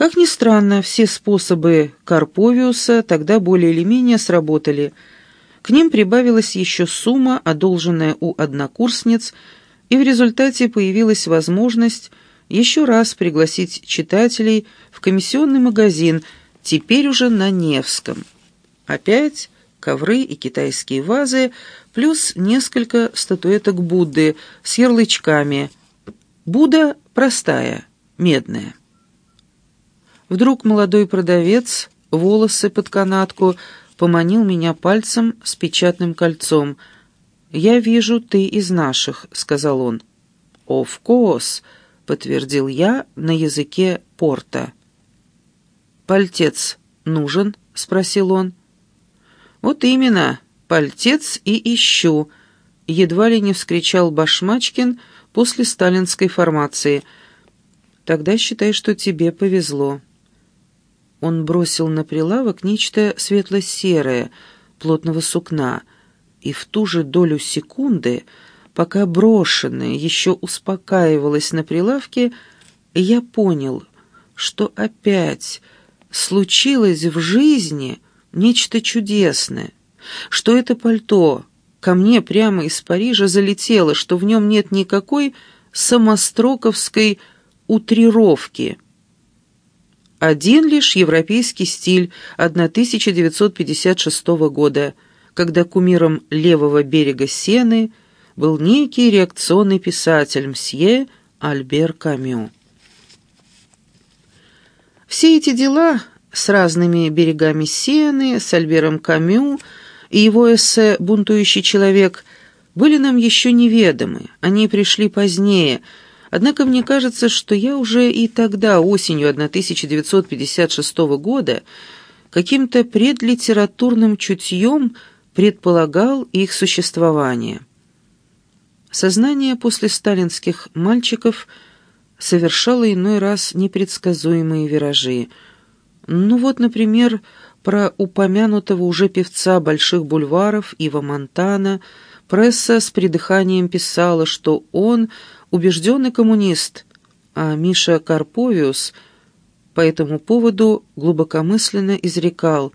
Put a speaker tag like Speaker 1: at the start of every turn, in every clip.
Speaker 1: Как ни странно, все способы Карповиуса тогда более или менее сработали. К ним прибавилась еще сумма, одолженная у однокурсниц, и в результате появилась возможность еще раз пригласить читателей в комиссионный магазин, теперь уже на Невском. Опять ковры и китайские вазы, плюс несколько статуэток Будды с ярлычками. Будда простая, медная. Вдруг молодой продавец, волосы под канатку, поманил меня пальцем с печатным кольцом. «Я вижу, ты из наших», — сказал он. «Of course», — подтвердил я на языке порта. «Пальтец нужен?» — спросил он. «Вот именно, пальтец и ищу», — едва ли не вскричал Башмачкин после сталинской формации. «Тогда считай, что тебе повезло». Он бросил на прилавок нечто светло-серое, плотного сукна, и в ту же долю секунды, пока брошенное еще успокаивалось на прилавке, я понял, что опять случилось в жизни нечто чудесное, что это пальто ко мне прямо из Парижа залетело, что в нем нет никакой самостроковской утрировки. Один лишь европейский стиль 1956 года, когда кумиром левого берега Сены был некий реакционный писатель мсье Альбер Камю. Все эти дела с разными берегами Сены, с Альбером Камю и его эссе «Бунтующий человек» были нам еще неведомы, они пришли позднее, однако мне кажется, что я уже и тогда, осенью 1956 года, каким-то предлитературным чутьем предполагал их существование. Сознание после сталинских мальчиков совершало иной раз непредсказуемые виражи – ну вот, например, про упомянутого уже певца больших бульваров Ива Монтана пресса с придыханием писала, что он убежденный коммунист, а Миша Карповиус по этому поводу глубокомысленно изрекал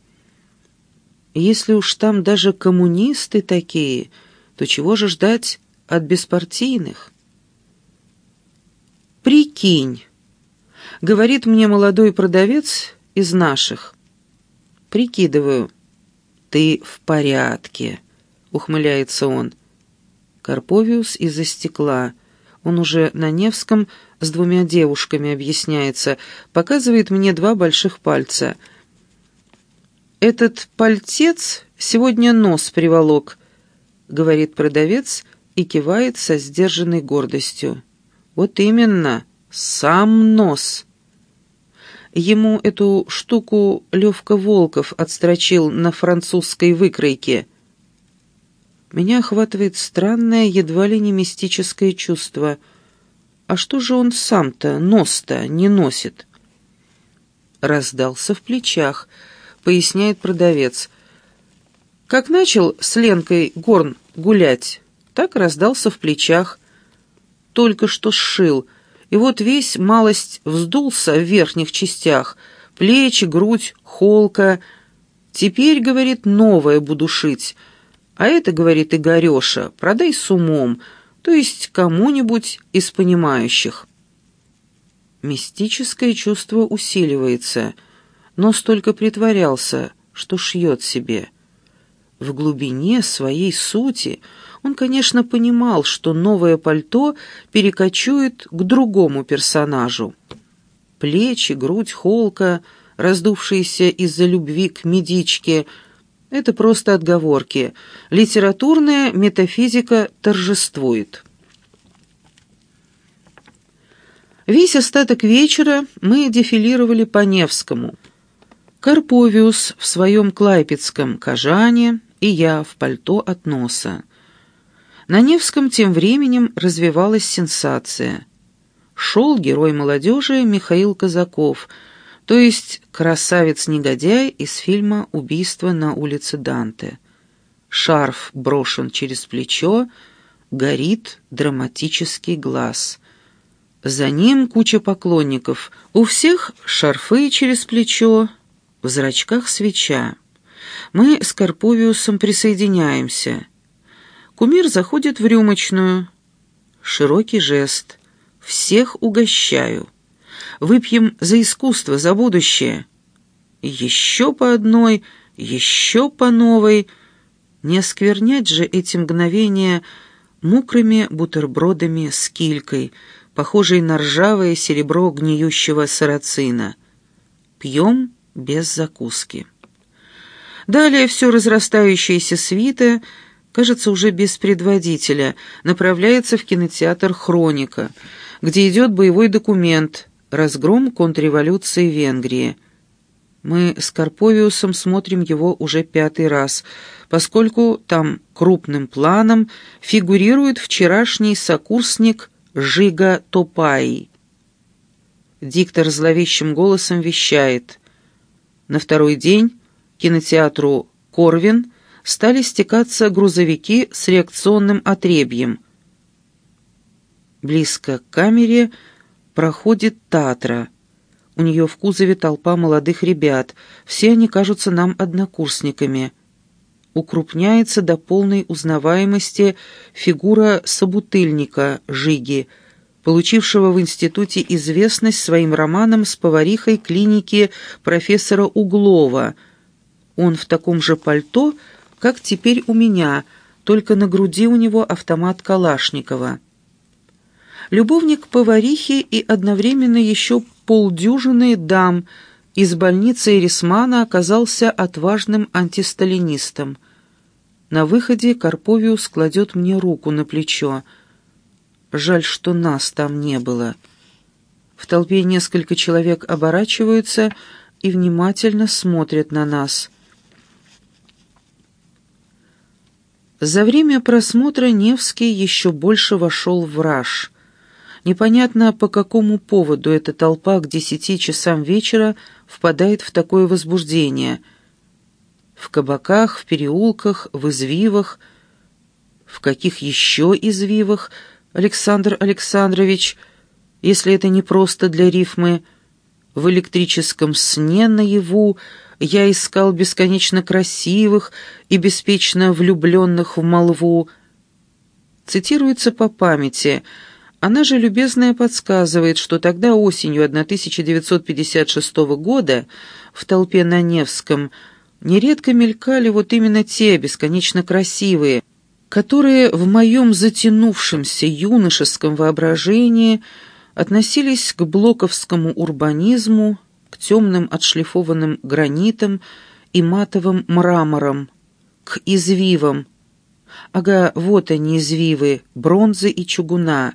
Speaker 1: «Если уж там даже коммунисты такие, то чего же ждать от беспартийных?» «Прикинь», — говорит мне молодой продавец, из наших. Прикидываю. Ты в порядке, ухмыляется он. Карповиус из-за стекла. Он уже на Невском с двумя девушками объясняется, показывает мне два больших пальца. «Этот пальтец сегодня нос приволок», — говорит продавец и кивает со сдержанной гордостью. «Вот именно, сам нос». Ему эту штуку Левка Волков отстрочил на французской выкройке. Меня охватывает странное, едва ли не мистическое чувство. А что же он сам-то, нос-то, не носит? Раздался в плечах, поясняет продавец. Как начал с Ленкой Горн гулять, так раздался в плечах. Только что сшил — и вот весь малость вздулся в верхних частях, плечи, грудь, холка. Теперь, говорит, новое буду шить. А это, говорит Игореша, продай с умом, то есть кому-нибудь из понимающих. Мистическое чувство усиливается, но столько притворялся, что шьет себе. В глубине своей сути он, конечно, понимал, что новое пальто перекочует к другому персонажу. Плечи, грудь, холка, раздувшиеся из-за любви к медичке — это просто отговорки. Литературная метафизика торжествует. Весь остаток вечера мы дефилировали по Невскому. Карповиус в своем клайпецком кожане и я в пальто от носа. На Невском тем временем развивалась сенсация. Шел герой молодежи Михаил Казаков, то есть красавец-негодяй из фильма «Убийство на улице Данте». Шарф брошен через плечо, горит драматический глаз. За ним куча поклонников. У всех шарфы через плечо, в зрачках свеча. Мы с Карповиусом присоединяемся. Кумир заходит в рюмочную. Широкий жест. Всех угощаю. Выпьем за искусство, за будущее. Еще по одной, еще по новой. Не осквернять же эти мгновения мокрыми бутербродами с килькой, похожей на ржавое серебро гниющего сарацина. Пьем без закуски. Далее все разрастающаяся свита, кажется, уже без предводителя, направляется в кинотеатр «Хроника», где идет боевой документ «Разгром контрреволюции Венгрии». Мы с Карповиусом смотрим его уже пятый раз, поскольку там крупным планом фигурирует вчерашний сокурсник Жига Топай. Диктор зловещим голосом вещает. На второй день кинотеатру «Корвин» стали стекаться грузовики с реакционным отребьем. Близко к камере проходит Татра. У нее в кузове толпа молодых ребят, все они кажутся нам однокурсниками. Укрупняется до полной узнаваемости фигура собутыльника Жиги, получившего в институте известность своим романом с поварихой клиники профессора Углова – он в таком же пальто, как теперь у меня, только на груди у него автомат Калашникова. Любовник поварихи и одновременно еще полдюжины дам из больницы Эрисмана оказался отважным антисталинистом. На выходе Карповиус кладет мне руку на плечо. Жаль, что нас там не было. В толпе несколько человек оборачиваются и внимательно смотрят на нас. За время просмотра Невский еще больше вошел в раж. Непонятно, по какому поводу эта толпа к десяти часам вечера впадает в такое возбуждение. В кабаках, в переулках, в извивах. В каких еще извивах, Александр Александрович, если это не просто для рифмы, в электрическом сне наяву, я искал бесконечно красивых и беспечно влюбленных в молву. Цитируется по памяти. Она же любезная подсказывает, что тогда осенью 1956 года в толпе на Невском нередко мелькали вот именно те бесконечно красивые, которые в моем затянувшемся юношеском воображении относились к блоковскому урбанизму, к темным отшлифованным гранитам и матовым мраморам, к извивам. Ага, вот они, извивы, бронзы и чугуна,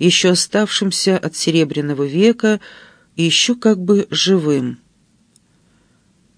Speaker 1: еще оставшимся от Серебряного века и еще как бы живым.